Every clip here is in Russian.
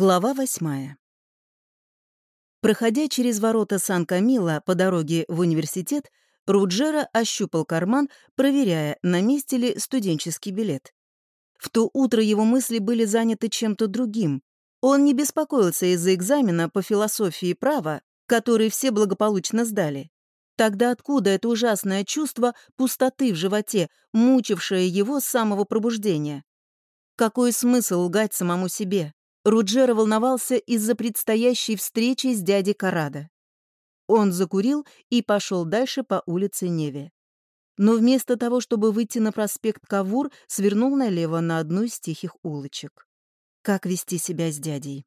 Глава восьмая. Проходя через ворота Сан-Камила по дороге в университет, Руджера ощупал карман, проверяя, на месте ли студенческий билет. В то утро его мысли были заняты чем-то другим. Он не беспокоился из-за экзамена по философии права, который все благополучно сдали. Тогда откуда это ужасное чувство пустоты в животе, мучившее его с самого пробуждения? Какой смысл лгать самому себе? Руджера волновался из-за предстоящей встречи с дядей Карадо. Он закурил и пошел дальше по улице Неве. Но вместо того, чтобы выйти на проспект Кавур, свернул налево на одну из тихих улочек. Как вести себя с дядей?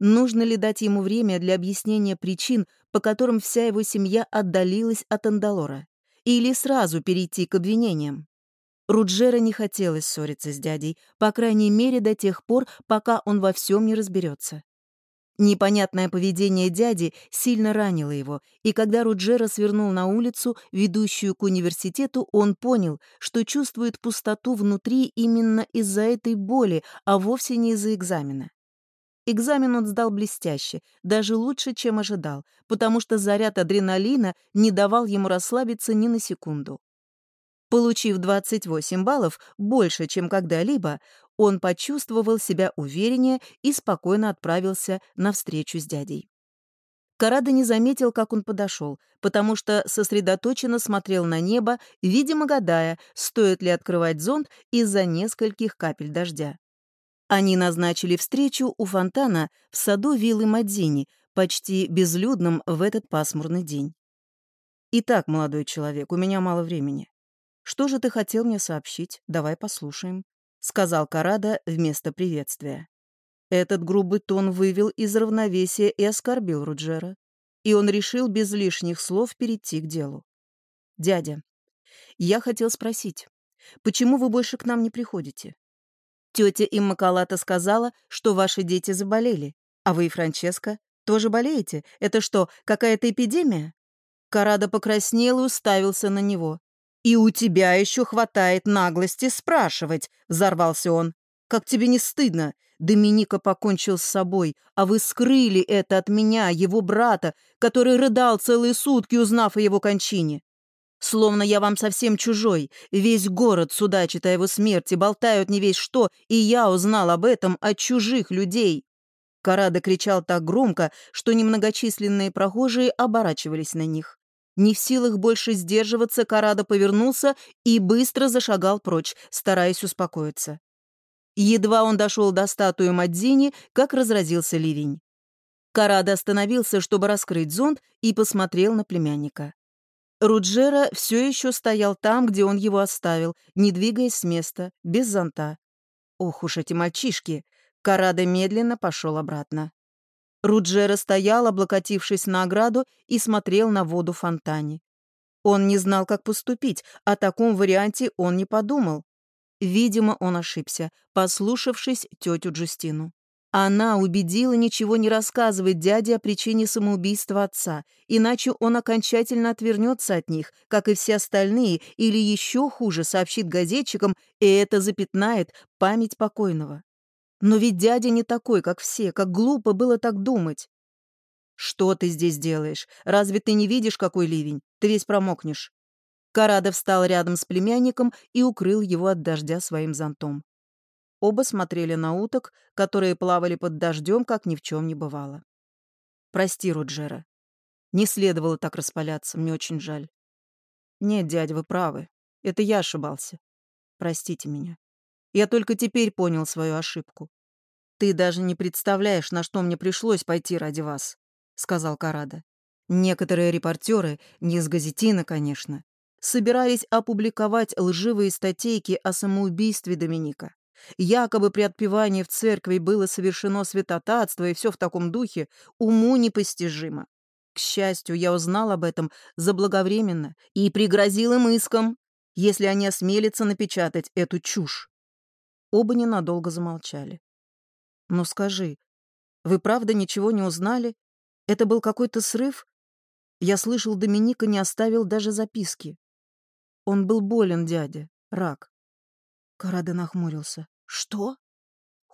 Нужно ли дать ему время для объяснения причин, по которым вся его семья отдалилась от Андалора? Или сразу перейти к обвинениям? Руджера не хотелось ссориться с дядей, по крайней мере до тех пор, пока он во всем не разберется. Непонятное поведение дяди сильно ранило его, и когда Руджера свернул на улицу, ведущую к университету, он понял, что чувствует пустоту внутри именно из-за этой боли, а вовсе не из-за экзамена. Экзамен он сдал блестяще, даже лучше, чем ожидал, потому что заряд адреналина не давал ему расслабиться ни на секунду. Получив 28 баллов, больше, чем когда-либо, он почувствовал себя увереннее и спокойно отправился на встречу с дядей. Карада не заметил, как он подошел, потому что сосредоточенно смотрел на небо, видимо, гадая, стоит ли открывать зонт из-за нескольких капель дождя. Они назначили встречу у фонтана в саду виллы Мадзини, почти безлюдном в этот пасмурный день. «Итак, молодой человек, у меня мало времени. «Что же ты хотел мне сообщить? Давай послушаем», — сказал Карада вместо приветствия. Этот грубый тон вывел из равновесия и оскорбил Руджера, и он решил без лишних слов перейти к делу. «Дядя, я хотел спросить, почему вы больше к нам не приходите? Тетя Иммакалата сказала, что ваши дети заболели, а вы и Франческо тоже болеете. Это что, какая-то эпидемия?» Карада покраснел и уставился на него. «И у тебя еще хватает наглости спрашивать», — взорвался он. «Как тебе не стыдно? Доминика покончил с собой, а вы скрыли это от меня, его брата, который рыдал целые сутки, узнав о его кончине. Словно я вам совсем чужой. Весь город судачит о его смерти, болтают не весь что, и я узнал об этом от чужих людей». Карада кричал так громко, что немногочисленные прохожие оборачивались на них. Не в силах больше сдерживаться, Карада повернулся и быстро зашагал прочь, стараясь успокоиться. Едва он дошел до статуи Мадзини, как разразился ливень. Карада остановился, чтобы раскрыть зонт, и посмотрел на племянника. Руджера все еще стоял там, где он его оставил, не двигаясь с места, без зонта. Ох уж эти мальчишки! Карада медленно пошел обратно. Руджера стоял, облокотившись на ограду, и смотрел на воду в фонтане. Он не знал, как поступить, о таком варианте он не подумал. Видимо, он ошибся, послушавшись тетю Джустину. Она убедила ничего не рассказывать дяде о причине самоубийства отца, иначе он окончательно отвернется от них, как и все остальные, или еще хуже сообщит газетчикам, и это запятнает память покойного. Но ведь дядя не такой, как все, как глупо было так думать. «Что ты здесь делаешь? Разве ты не видишь, какой ливень? Ты весь промокнешь». Карада встал рядом с племянником и укрыл его от дождя своим зонтом. Оба смотрели на уток, которые плавали под дождем, как ни в чем не бывало. «Прости, Руджера. Не следовало так распаляться, мне очень жаль». «Нет, дядя, вы правы. Это я ошибался. Простите меня». Я только теперь понял свою ошибку. «Ты даже не представляешь, на что мне пришлось пойти ради вас», — сказал Карада. Некоторые репортеры, не из газетина, конечно, собирались опубликовать лживые статейки о самоубийстве Доминика. Якобы при отпевании в церкви было совершено святотатство и все в таком духе, уму непостижимо. К счастью, я узнал об этом заблаговременно и пригрозил им иском, если они осмелятся напечатать эту чушь. Оба ненадолго замолчали. «Но скажи, вы правда ничего не узнали? Это был какой-то срыв? Я слышал, Доминика не оставил даже записки. Он был болен, дядя, рак». Карада нахмурился. «Что?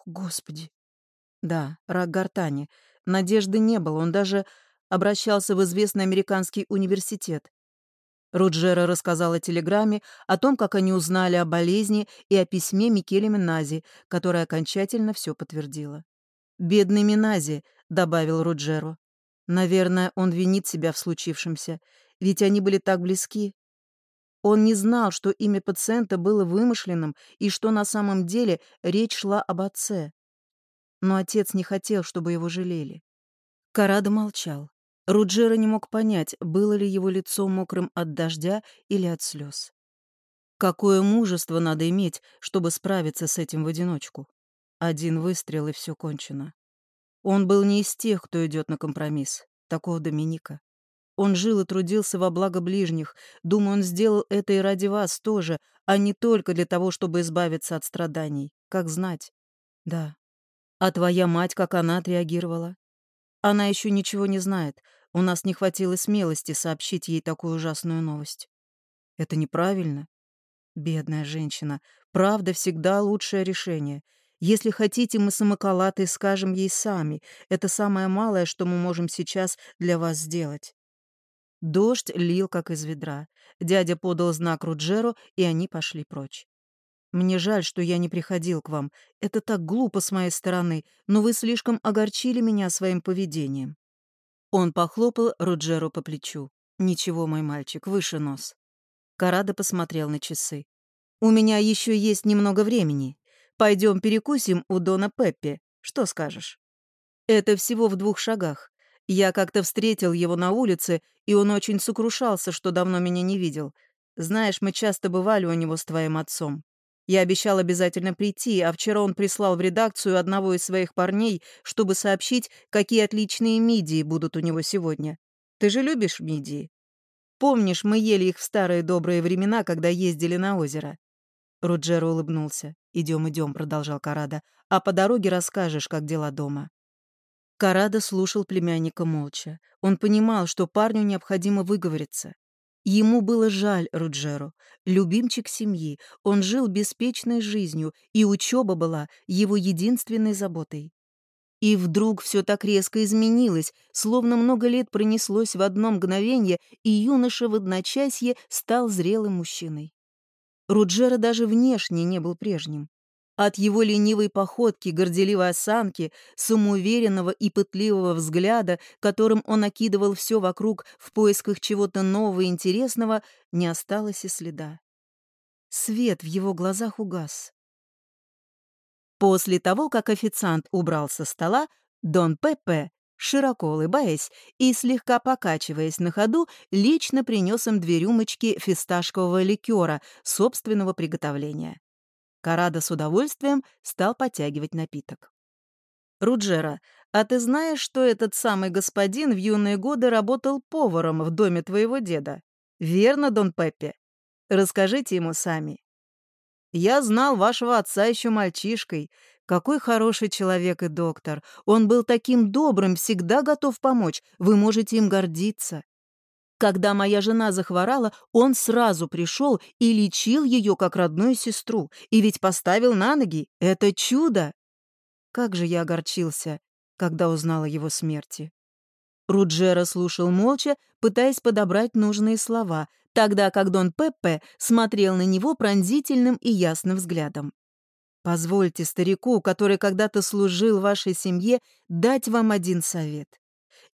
Господи! Да, рак гортани. Надежды не было, он даже обращался в известный американский университет. Руджера рассказал о телеграмме, о том, как они узнали о болезни и о письме Микеле Минази, которое окончательно все подтвердило. «Бедный Минази», — добавил Руджеро. «Наверное, он винит себя в случившемся, ведь они были так близки. Он не знал, что имя пациента было вымышленным и что на самом деле речь шла об отце. Но отец не хотел, чтобы его жалели. Карадо молчал. Руджера не мог понять, было ли его лицо мокрым от дождя или от слез. Какое мужество надо иметь, чтобы справиться с этим в одиночку. Один выстрел, и все кончено. Он был не из тех, кто идет на компромисс. Такого Доминика. Он жил и трудился во благо ближних. Думаю, он сделал это и ради вас тоже, а не только для того, чтобы избавиться от страданий. Как знать. Да. А твоя мать, как она отреагировала? Она еще ничего не знает. У нас не хватило смелости сообщить ей такую ужасную новость. Это неправильно. Бедная женщина. Правда всегда лучшее решение. Если хотите, мы самоколаты скажем ей сами. Это самое малое, что мы можем сейчас для вас сделать. Дождь лил, как из ведра. Дядя подал знак Руджеру, и они пошли прочь. Мне жаль, что я не приходил к вам. Это так глупо с моей стороны, но вы слишком огорчили меня своим поведением». Он похлопал Руджеру по плечу. «Ничего, мой мальчик, выше нос». Карада посмотрел на часы. «У меня еще есть немного времени. Пойдем перекусим у Дона Пеппи. Что скажешь?» «Это всего в двух шагах. Я как-то встретил его на улице, и он очень сокрушался, что давно меня не видел. Знаешь, мы часто бывали у него с твоим отцом. Я обещал обязательно прийти, а вчера он прислал в редакцию одного из своих парней, чтобы сообщить, какие отличные мидии будут у него сегодня. Ты же любишь мидии? Помнишь, мы ели их в старые добрые времена, когда ездили на озеро?» Руджеро улыбнулся. «Идем, идем», — продолжал Карада, «а по дороге расскажешь, как дела дома». Карада слушал племянника молча. Он понимал, что парню необходимо выговориться. Ему было жаль Руджеру, любимчик семьи, он жил беспечной жизнью, и учеба была его единственной заботой. И вдруг все так резко изменилось, словно много лет пронеслось в одно мгновение, и юноша в одночасье стал зрелым мужчиной. Руджера даже внешне не был прежним. От его ленивой походки, горделивой осанки, самоуверенного и пытливого взгляда, которым он окидывал все вокруг в поисках чего-то нового и интересного, не осталось и следа. Свет в его глазах угас. После того, как официант убрал со стола, Дон Пеппе, широко улыбаясь и слегка покачиваясь на ходу, лично принес им две рюмочки фисташкового ликера собственного приготовления. Карада с удовольствием стал подтягивать напиток. «Руджера, а ты знаешь, что этот самый господин в юные годы работал поваром в доме твоего деда? Верно, Дон Пеппи? Расскажите ему сами». «Я знал вашего отца еще мальчишкой. Какой хороший человек и доктор. Он был таким добрым, всегда готов помочь. Вы можете им гордиться. Когда моя жена захворала, он сразу пришел и лечил ее как родную сестру, и ведь поставил на ноги. Это чудо! Как же я огорчился, когда узнала его смерти. Руджера слушал молча, пытаясь подобрать нужные слова, тогда как Дон Пеппе смотрел на него пронзительным и ясным взглядом. «Позвольте старику, который когда-то служил вашей семье, дать вам один совет.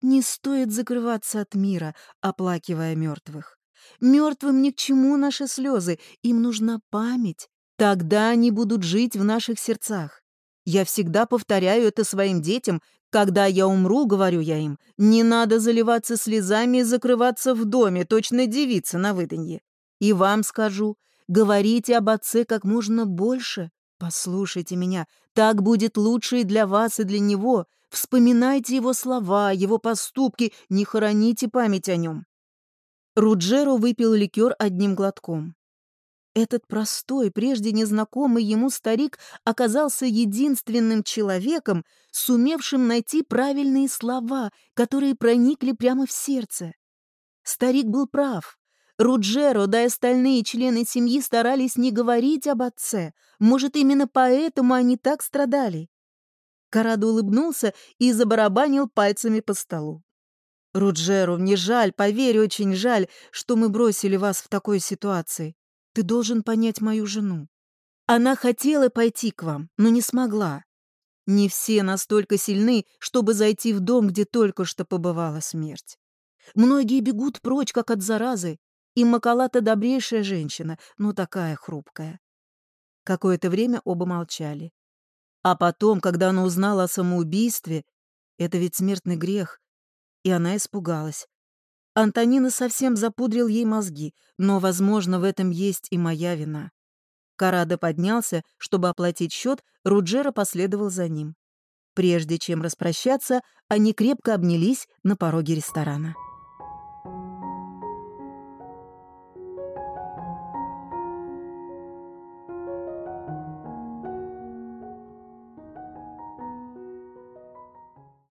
Не стоит закрываться от мира, оплакивая мертвых. Мертвым ни к чему наши слезы, им нужна память. Тогда они будут жить в наших сердцах. Я всегда повторяю это своим детям. Когда я умру, говорю я им, не надо заливаться слезами и закрываться в доме, точно девица на выданье. И вам скажу, говорите об отце как можно больше. Послушайте меня, так будет лучше и для вас, и для него. Вспоминайте его слова, его поступки, не хороните память о нем. Руджеро выпил ликер одним глотком. Этот простой, прежде незнакомый ему старик оказался единственным человеком, сумевшим найти правильные слова, которые проникли прямо в сердце. Старик был прав. Руджеро, да и остальные члены семьи старались не говорить об отце. Может, именно поэтому они так страдали. Карадо улыбнулся и забарабанил пальцами по столу. «Руджеру, мне жаль, поверь, очень жаль, что мы бросили вас в такой ситуации. Ты должен понять мою жену. Она хотела пойти к вам, но не смогла. Не все настолько сильны, чтобы зайти в дом, где только что побывала смерть. Многие бегут прочь, как от заразы, и Макалата добрейшая женщина, но такая хрупкая. Какое-то время оба молчали. А потом, когда она узнала о самоубийстве, это ведь смертный грех, и она испугалась. Антонина совсем запудрил ей мозги, но, возможно, в этом есть и моя вина. Карадо поднялся, чтобы оплатить счет, Руджера последовал за ним. Прежде чем распрощаться, они крепко обнялись на пороге ресторана.